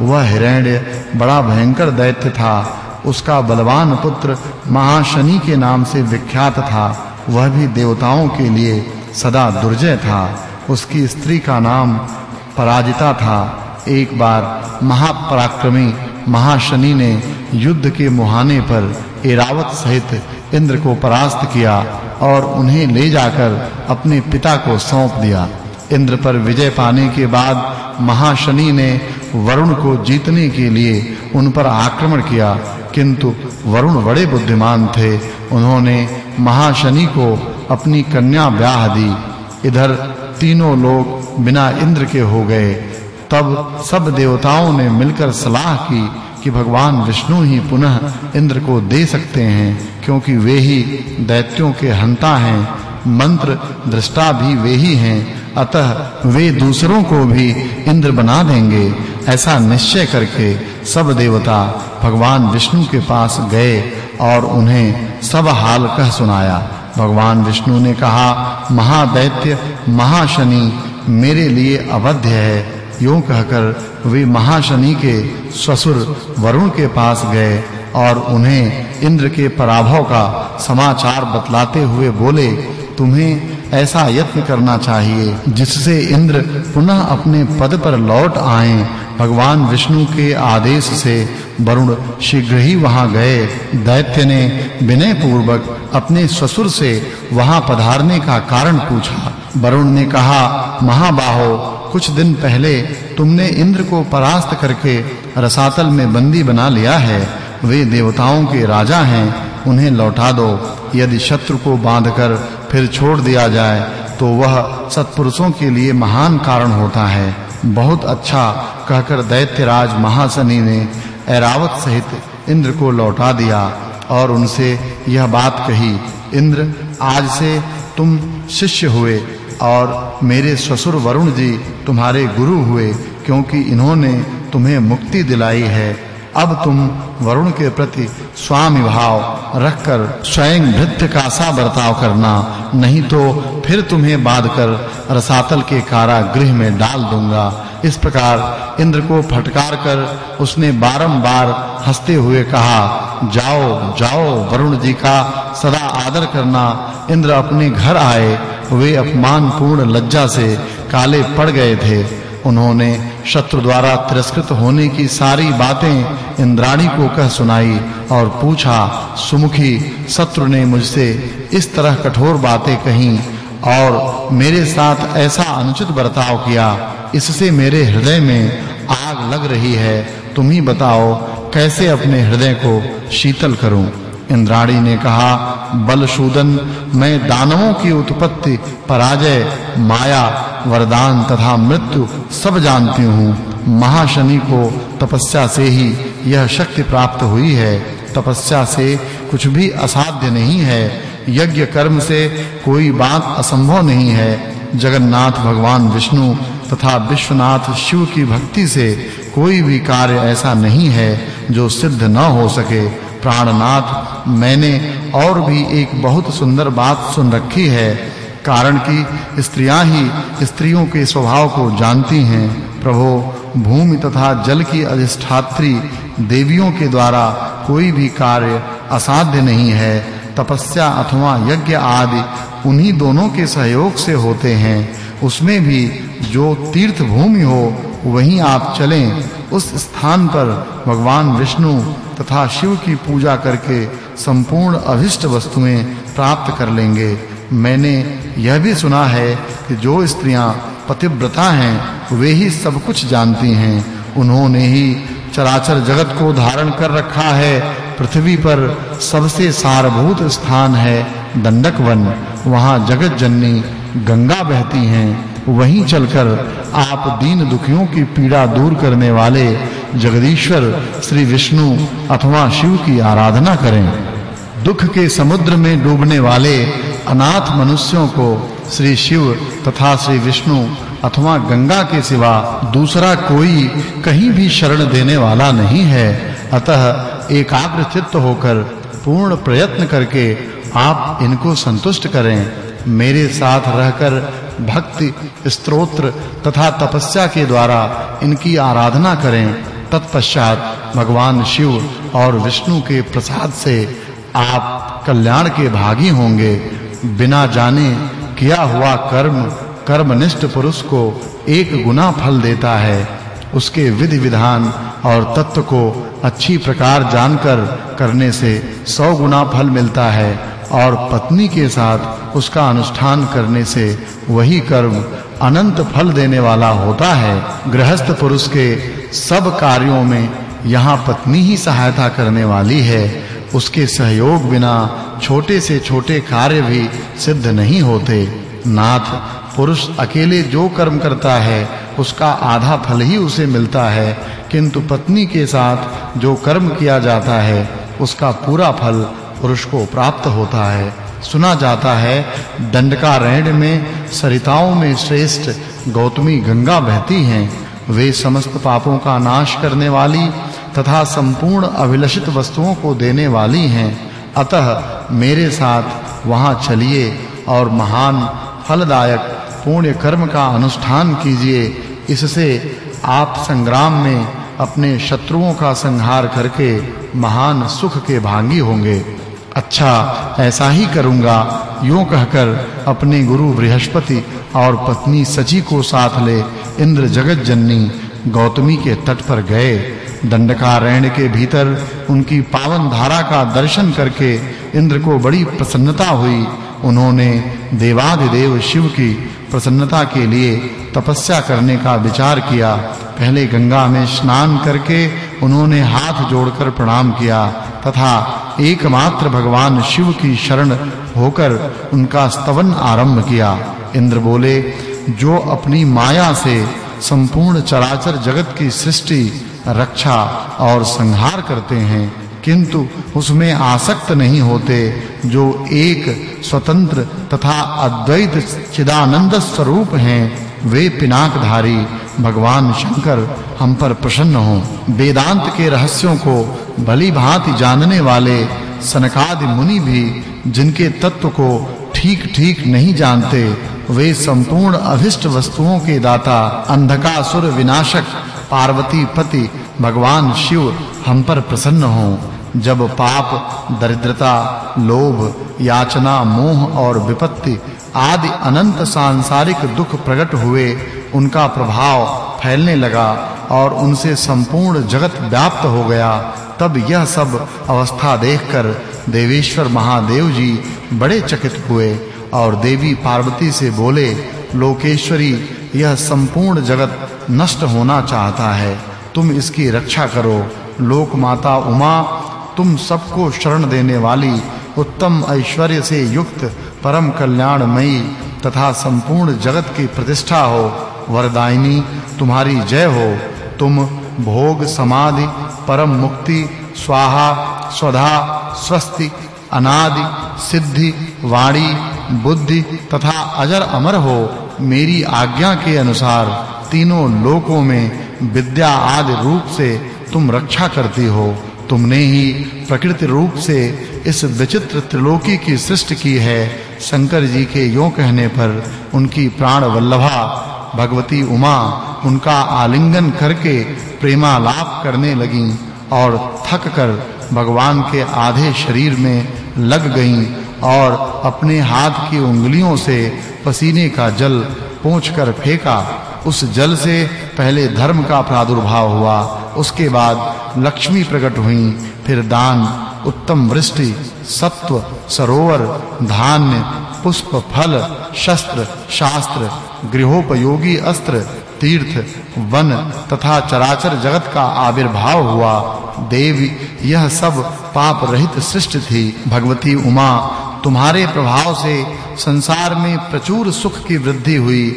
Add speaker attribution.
Speaker 1: वह हिरण्य बड़ा भयंकर दैत्य था। उसका बलवान पुत्र महाशनि के नाम से विख्यात था। वह भी देवताओं के लिए सदा दुर्जय था। उसकी स्त्री का नाम पराजिता था। एक बार महापराक्रमी महाशनि ने युद्ध के मुहाने पर एरावत सहित इंद्र को परास्त किया और उन्हें ले जाकर अपने पिता को सौंप दिया। इंद्र पर विजय पाने के बाद महाशनि ने वरुण को जीतने के लिए उन पर आक्रमण किया, किंतु वरुण बड़े बुद्धिमान थे। उन्होंने महाशनि को अपनी कन्या ब्याह दी। इधर तीनों लोग बिना इंद्र के हो गए। तब सब देवताओं ने मिलकर सलाह की कि भगवान विष्णु ही पुनः इंद्र को दे सकते हैं, क्योंकि वे ही दैत्यों के हंता हैं। मंत्र दृष्टा भी वे ही हैं, अतः वे दूसरों को भी इंद्र बना देंगे। ऐसा निश्चय करके सब देवता भगवान विष्णु के पास गए और उन्हें सब हाल कह सुनाया। भगवान विष्णु ने कहा, महादैत्य, महाशनि मेरे लिए अवध्य है। यूँ कहकर वे महाशनि के ससुर वरुण के पास गए और उन्हें इंद्र के पराभव का समाचार बतलाते हुए बोले, तुम्हें ऐसा यत्न करना चाहिए, जिससे इंद्र पुनः अपने पद पर लौट आएँ भगवान विष्णु के आदेश से वरुण शीघ्र ही वहाँ गए। दैत्य ने विनय पूर्वक अपने ससुर से वहाँ पधारने का कारण पूछा। वरुण ने कहा, महाबाहो, कुछ दिन पहले तुमने इंद्र को परास्त करके रसातल में बंदी बना लिया है। वे देवताओं के राजा हैं, उन्हें लौटा दो। यदि शत्रु को बांधकर फिर छोड़ दिया जाए तो वह सत्पुरुषों के लिए महान कारण होता है। बहुत अच्छा कहकर दैत्यराज महासनी ने ऐरावत सहित इंद्र को लौटा दिया और उनसे यह बात कही, इंद्र, आज से तुम शिष्य हुए और मेरे ससुर वरुण जी तुम्हारे गुरु हुए क्योंकि इन्होंने तुम्हें मुक्ति दिलाई है। अब तुम वरुण के प्रति स्वामी भाव रखकर स्वयं भृत्य का सा बर्ताव करना, नहीं तो फिर तुम्हें बाँध कर रसातल के कारागृह में डाल दूँगा। इस प्रकार इंद्र को फटकार कर उसने बारंबार हँसते हुए कहा, जाओ जाओ, वरुण जी का सदा आदर करना। इंद्र अपने घर आए, वे अपमान पूर्ण लज्जा से काले पड़ गए थे। उन्होंने शत्रु द्वारा तिरस्कृत होने की सारी बातें इंद्राणी को कह सुनाई और पूछा, सुमुखी, शत्रु ने मुझसे इस तरह कठोर बातें कहीं और मेरे साथ ऐसा अनुचित बर्ताव किया, इससे मेरे हृदय में आग लग रही है। तुम ही बताओ, कैसे अपने हृदय को शीतल करूँ? इंद्राणी ने कहा बलशूदन मैं दानवों की उत्पत्ति, पराजय, माया, वरदान तथा मृत्यु सब जानती हूँ। महाशनि को तपस्या से ही यह शक्ति प्राप्त हुई है। तपस्या से कुछ भी असाध्य नहीं है। यज्ञ कर्म से कोई बात असंभव नहीं है। जगन्नाथ भगवान विष्णु तथा विश्वनाथ शिव की भक्ति से कोई भी कार्य ऐसा नहीं है जो सिद्ध न हो सके। प्राणनाथ, मैंने और भी एक बहुत सुंदर बात सुन रखी है, कारण कि स्त्रियाँ ही स्त्रियों के स्वभाव को जानती हैं। प्रभु, भूमि तथा जल की अधिष्ठात्री देवियों के द्वारा कोई भी कार्य असाध्य नहीं है। तपस्या अथवा यज्ञ आदि उन्हीं दोनों के सहयोग से होते हैं। उसमें भी जो तीर्थ भूमि हो, वहीं आप चलें। उस स्थान पर भगवान विष्णु तथा शिव की पूजा करके संपूर्ण अभिष्ट वस्तुएँ प्राप्त कर लेंगे। मैंने यह भी सुना है कि जो स्त्रियाँ पतिव्रता हैं, वे ही सब कुछ जानती हैं। उन्होंने ही चराचर जगत को धारण कर रखा है। पृथ्वी पर सबसे सारभूत स्थान है दंडक वन वहाँ जगत जननी गंगा बहती हैं। वहीं चलकर आप दीन दुखियों की पीड़ा दूर करने वाले जगदीश्वर श्री विष्णु अथवा शिव की आराधना करें। दुख के समुद्र में डूबने वाले अनाथ मनुष्यों को श्री शिव तथा श्री विष्णु अथवा गंगा के सिवा दूसरा कोई कहीं भी शरण देने वाला नहीं है। अतः एकाग्र चित्त होकर पूर्ण प्रयत्न करके आप इनको संतुष्ट करें। मेरे साथ रहकर भक्ति स्तोत्र तथा तपस्या के द्वारा इनकी आराधना करें। तत्पश्चात भगवान शिव और विष्णु के प्रसाद से आप कल्याण के भागी होंगे। बिना जाने किया हुआ कर्म, कर्मनिष्ठ पुरुष को एक गुना फल देता है। उसके विधि विधान और तत्व को अच्छी प्रकार जानकर करने से सौ गुना फल मिलता है। और पत्नी के साथ उसका अनुष्ठान करने से वही कर्म अनंत फल देने वाला होता है। गृहस्थ पुरुष के सब कार्यों में यहाँ पत्नी ही सहायता करने वाली है। उसके सहयोग बिना छोटे से छोटे कार्य भी सिद्ध नहीं होते। नाथ, पुरुष अकेले जो कर्म करता है, उसका आधा फल ही उसे मिलता है। किंतु पत्नी के साथ जो कर्म किया जाता है, उसका पूरा फल पुरुष को प्राप्त होता है। सुना जाता है दंडकारण्य में, सरिताओं में श्रेष्ठ गौतमी गंगा बहती हैं। वे समस्त पापों का नाश करने वाली तथा संपूर्ण अभिलषित वस्तुओं को देने वाली हैं। अतः मेरे साथ वहाँ चलिए और महान, फलदायक पुण्य कर्म का अनुष्ठान कीजिए। इससे आप संग्राम में अपने शत्रुओं का संहार करके महान सुख के भागी होंगे। अच्छा ऐसा ही करूँगा। यूँ कहकर अपने गुरु बृहस्पति और पत्नी सची को साथ ले इंद्र जगत जननी गौतमी के तट पर गए। दंडकारण्य के भीतर उनकी पावन धारा का दर्शन करके इंद्र को बड़ी प्रसन्नता हुई। उन्होंने देवाधिदेव शिव की प्रसन्नता के लिए तपस्या करने का विचार किया। पहले गंगा में स्नान करके उन्होंने हाथ जोड़कर प्रणाम किया तथा एकमात्र भगवान शिव की शरण होकर उनका स्तवन आरंभ किया। इंद्र बोले, जो अपनी माया से संपूर्ण चराचर जगत की सृष्टि, रक्षा और संहार करते हैं, किंतु उसमें आसक्त नहीं होते, जो एक स्वतंत्र तथा अद्वैत चिदानंद स्वरूप हैं, वे पिनाकधारी भगवान शंकर हम पर प्रसन्न हों। वेदांत के रहस्यों को भली भांति जानने वाले सनकादि मुनि भी, जिनके तत्व को ठीक-ठीक नहीं जानते, वे संपूर्ण अभिष्ट वस्तुओं के दाता, अंधकासुर विनाशक, पार्वती पति, भगवान शिव हम पर प्रसन्न हों। जब पाप, दरिद्रता, लोभ, याचना, मोह और विपत्ति आदि अनंत सांसारिक दुख प्रकट हुए उनका प्रभाव फैलने लगा और उनसे संपूर्ण जगत व्याप्त हो गया। तब यह सब अवस्था देखकर देवेश्वर महादेव जी बड़े चकित हुए और देवी पार्वती से बोले, लोकेश्वरी, यह संपूर्ण जगत नष्ट होना चाहता है। तुम इसकी रक्षा करो। लोक माता उमा, तुम सबको शरण देने वाली उत्तम ऐश्वर्य से युक्त परम कल्याणमयी तथा संपूर्ण जगत की प्रतिष्ठा हो। वरदायिनी, तुम्हारी जय हो। तुम भोग समाधि, परम मुक्ति, स्वाहा, स्वधा, स्वस्ति, अनादि, सिद्धि, वाणी, बुद्धि तथा अजर अमर हो। मेरी आज्ञा के अनुसार तीनों लोकों में विद्या आदि रूप से तुम रक्षा करती हो। तुमने ही प्रकृति रूप से इस विचित्र त्रिलोकी की सृष्टि की है। शंकर जी के यों कहने पर उनकी प्राण वल्लभा भगवती उमा उनका आलिंगन करके प्रेमालाप करने लगी और थक कर भगवान के आधे शरीर में लग गईं और अपने हाथ की उंगलियों से पसीने का जल पोंछकर फेंका। उस जल से पहले धर्म का प्रादुर्भाव हुआ। उसके बाद लक्ष्मी प्रकट हुई। फिर दान, उत्तम वृष्टि, सत्व, सरोवर, धान्य पुष्प, फल, शस्त्र, शास्त्र, गृहोपयोगी अस्त्र, तीर्थ, वन तथा चराचर जगत का आविर्भाव हुआ। देवी, यह सब पाप रहित सृष्टि थी। भगवती उमा, तुम्हारे प्रभाव से संसार में प्रचुर सुख की वृद्धि हुई।